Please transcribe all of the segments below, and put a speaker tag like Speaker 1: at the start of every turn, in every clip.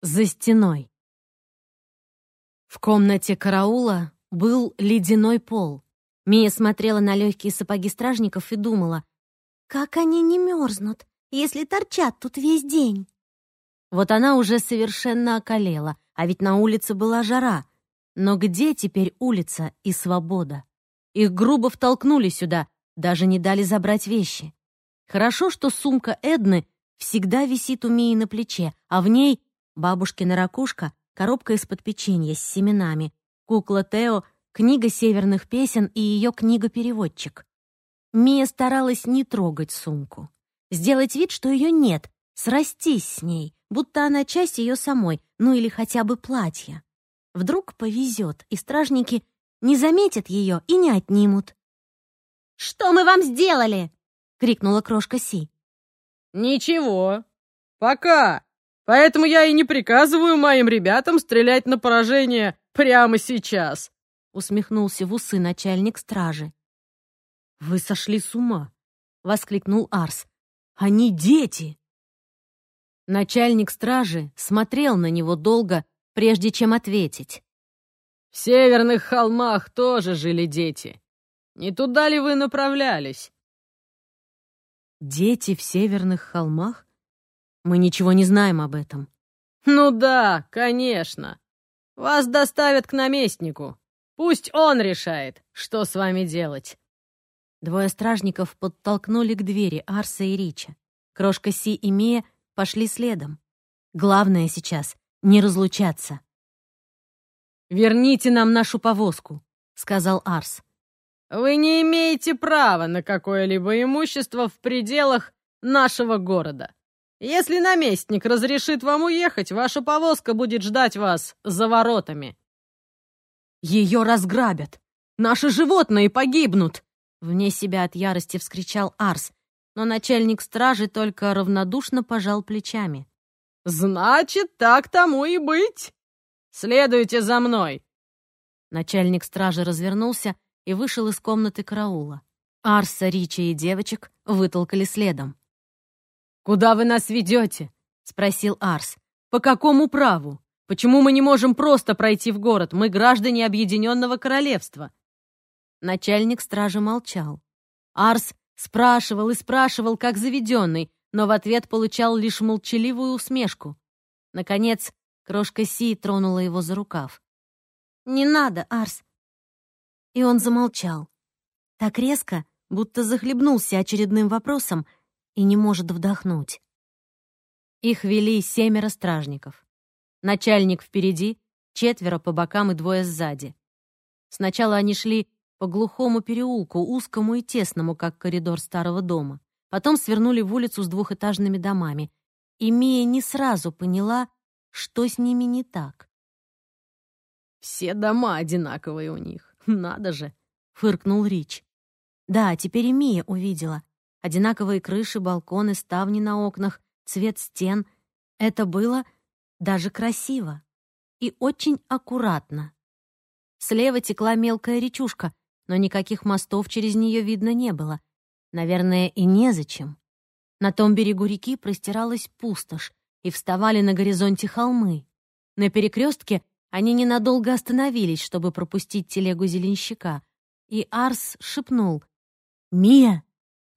Speaker 1: За стеной. В комнате караула был ледяной пол. Мия смотрела на легкие сапоги стражников и думала,
Speaker 2: «Как они не мерзнут, если торчат тут весь день?»
Speaker 1: Вот она уже совершенно околела, а ведь на улице была жара. Но где теперь улица и свобода? Их грубо втолкнули сюда, даже не дали забрать вещи. Хорошо, что сумка Эдны всегда висит у Мии на плече, а в ней бабушкина ракушка, коробка из-под печенья с семенами, кукла Тео, книга северных песен и ее книга-переводчик. Мия старалась не трогать сумку, сделать вид, что ее нет, срастись с ней, будто она часть ее самой, ну или хотя бы платья. Вдруг повезет, и стражники не заметят ее и не отнимут.
Speaker 2: «Что мы вам сделали?» — крикнула крошка Си.
Speaker 3: «Ничего. Пока. Поэтому я и не приказываю моим ребятам стрелять на поражение прямо сейчас», — усмехнулся в усы начальник стражи.
Speaker 1: «Вы сошли с ума!» — воскликнул Арс. «Они дети!» Начальник стражи смотрел на него долго, прежде чем ответить.
Speaker 3: «В северных холмах тоже жили дети. Не туда ли вы направлялись?»
Speaker 1: «Дети в северных холмах? Мы ничего не знаем об этом».
Speaker 3: «Ну да, конечно. Вас доставят к наместнику. Пусть он решает, что с вами делать».
Speaker 1: Двое стражников подтолкнули к двери Арса и Рича. Крошка Си и Мия пошли следом. Главное сейчас — не разлучаться. «Верните нам нашу повозку», — сказал Арс.
Speaker 3: «Вы не имеете права на какое-либо имущество в пределах нашего города. Если наместник разрешит вам уехать, ваша повозка будет ждать вас за воротами».
Speaker 1: «Ее разграбят! Наши животные погибнут!» Вне себя от ярости вскричал Арс, но начальник стражи только равнодушно пожал плечами.
Speaker 3: «Значит, так тому и быть. Следуйте за мной!»
Speaker 1: Начальник стражи развернулся и вышел из комнаты караула. Арса, Ричи и девочек вытолкали следом.
Speaker 3: «Куда вы нас ведете?»
Speaker 1: — спросил Арс. «По какому праву? Почему мы не можем просто пройти в город? Мы граждане Объединенного Королевства». Начальник стражи молчал. Арс спрашивал и спрашивал, как заведенный, но в ответ получал лишь молчаливую усмешку. Наконец, крошка Си тронула его за рукав.
Speaker 2: «Не надо, Арс, и он замолчал. Так резко, будто захлебнулся очередным вопросом и не может вдохнуть.
Speaker 1: Их вели семеро стражников. Начальник впереди, четверо по бокам и двое сзади. Сначала они шли по глухому переулку, узкому и тесному, как коридор старого дома. Потом свернули в улицу с двухэтажными домами. И Мия не сразу поняла, что с ними не так.
Speaker 3: «Все дома одинаковые у них», «Надо же!» — фыркнул Рич.
Speaker 1: Да, теперь и Мия увидела. Одинаковые крыши, балконы, ставни на окнах, цвет стен. Это было даже красиво и очень аккуратно. Слева текла мелкая речушка, но никаких мостов через нее видно не было. Наверное, и незачем. На том берегу реки простиралась пустошь, и вставали на горизонте холмы. На перекрестке они ненадолго остановились, чтобы пропустить телегу зеленщика, и Арс шепнул «Мия,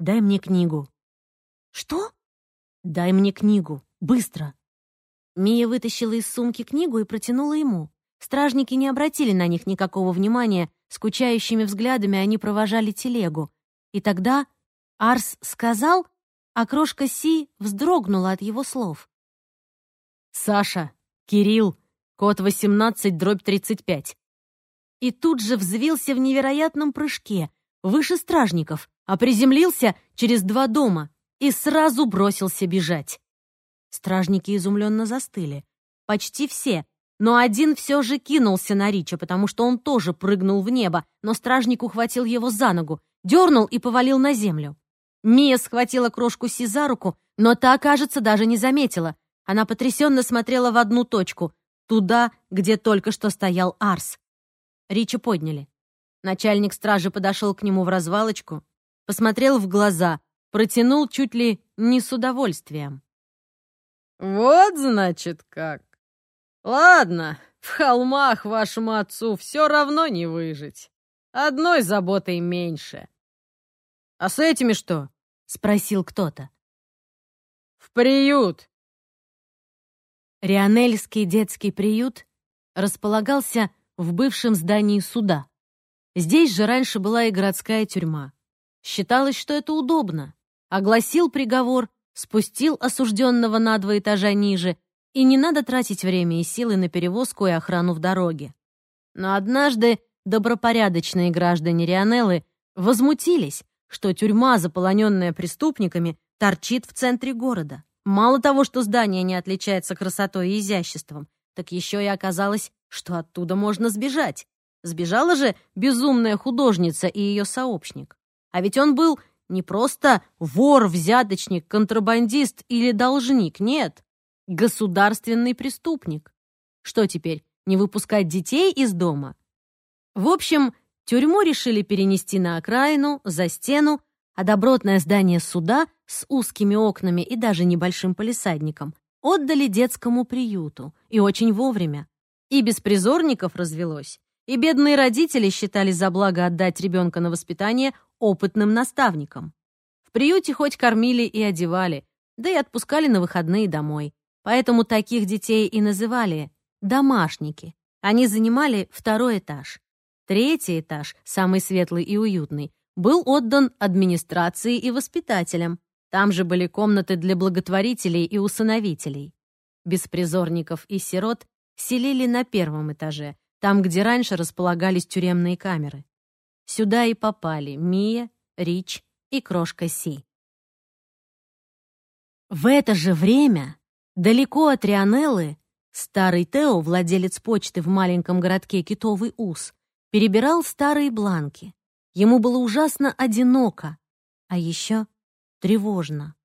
Speaker 1: дай мне книгу».
Speaker 2: «Что?»
Speaker 1: «Дай мне книгу, быстро». Мия вытащила из сумки книгу и протянула ему. Стражники не обратили на них никакого внимания, скучающими взглядами они провожали телегу. И тогда Арс сказал, а крошка Си вздрогнула от его слов. «Саша, Кирилл, Код 18, дробь 35. И тут же взвился в невероятном прыжке, выше стражников, а приземлился через два дома и сразу бросился бежать. Стражники изумленно застыли. Почти все, но один все же кинулся на Рича, потому что он тоже прыгнул в небо, но стражник ухватил его за ногу, дернул и повалил на землю. Мия схватила крошку Си за руку, но та, кажется, даже не заметила. Она потрясенно смотрела в одну точку, Туда, где только что стоял Арс. Рича подняли. Начальник стражи подошел к нему в развалочку, посмотрел в глаза, протянул чуть ли не с удовольствием.
Speaker 3: «Вот, значит, как. Ладно, в холмах вашему отцу все равно не выжить. Одной заботой меньше. А с этими что?
Speaker 1: Спросил кто-то.
Speaker 3: В приют.
Speaker 1: Рионельский детский приют располагался в бывшем здании суда. Здесь же раньше была и городская тюрьма. Считалось, что это удобно. Огласил приговор, спустил осужденного на два этажа ниже, и не надо тратить время и силы на перевозку и охрану в дороге. Но однажды добропорядочные граждане Рионеллы возмутились, что тюрьма, заполоненная преступниками, торчит в центре города. Мало того, что здание не отличается красотой и изяществом, так еще и оказалось, что оттуда можно сбежать. Сбежала же безумная художница и ее сообщник. А ведь он был не просто вор, взяточник, контрабандист или должник, нет, государственный преступник. Что теперь, не выпускать детей из дома? В общем, тюрьму решили перенести на окраину, за стену, а добротное здание суда с узкими окнами и даже небольшим полисадником отдали детскому приюту, и очень вовремя. И беспризорников развелось, и бедные родители считали за благо отдать ребенка на воспитание опытным наставникам. В приюте хоть кормили и одевали, да и отпускали на выходные домой. Поэтому таких детей и называли «домашники». Они занимали второй этаж. Третий этаж, самый светлый и уютный, был отдан администрации и воспитателям. Там же были комнаты для благотворителей и усыновителей. Беспризорников и сирот селили на первом этаже, там, где раньше располагались тюремные камеры. Сюда и попали Мия, Рич и крошка Си. В это же время, далеко от Рионеллы, старый Тео, владелец почты в маленьком городке Китовый Ус, перебирал старые бланки. Ему было ужасно одиноко, а еще тревожно.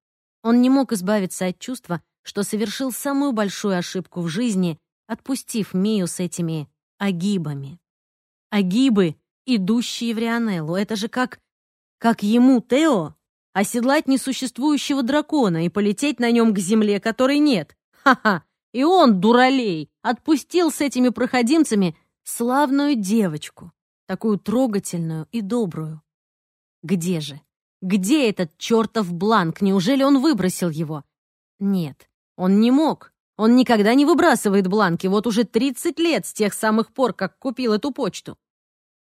Speaker 1: Он не мог избавиться от чувства, что совершил самую большую ошибку в жизни, отпустив Мию с этими агибами. Агибы, идущие в Рионеллу, это же как... как ему, Тео, оседлать несуществующего дракона и полететь на нем к земле, которой нет. Ха-ха! И он, дуралей, отпустил с этими проходимцами славную девочку такую трогательную и добрую. Где же? Где этот чертов бланк? Неужели он выбросил его? Нет, он не мог. Он никогда не выбрасывает бланки, вот уже 30 лет с тех самых пор, как купил эту почту.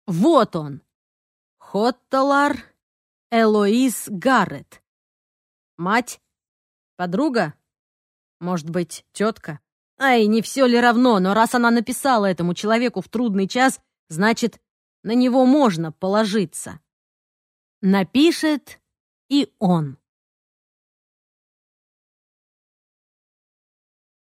Speaker 1: Вот он. Хотталар Элоиз Гаррет. Мать? Подруга? Может быть, тетка? Ай, не все ли равно, но раз она написала этому человеку в трудный час, значит, на него можно положиться. Напишет и он.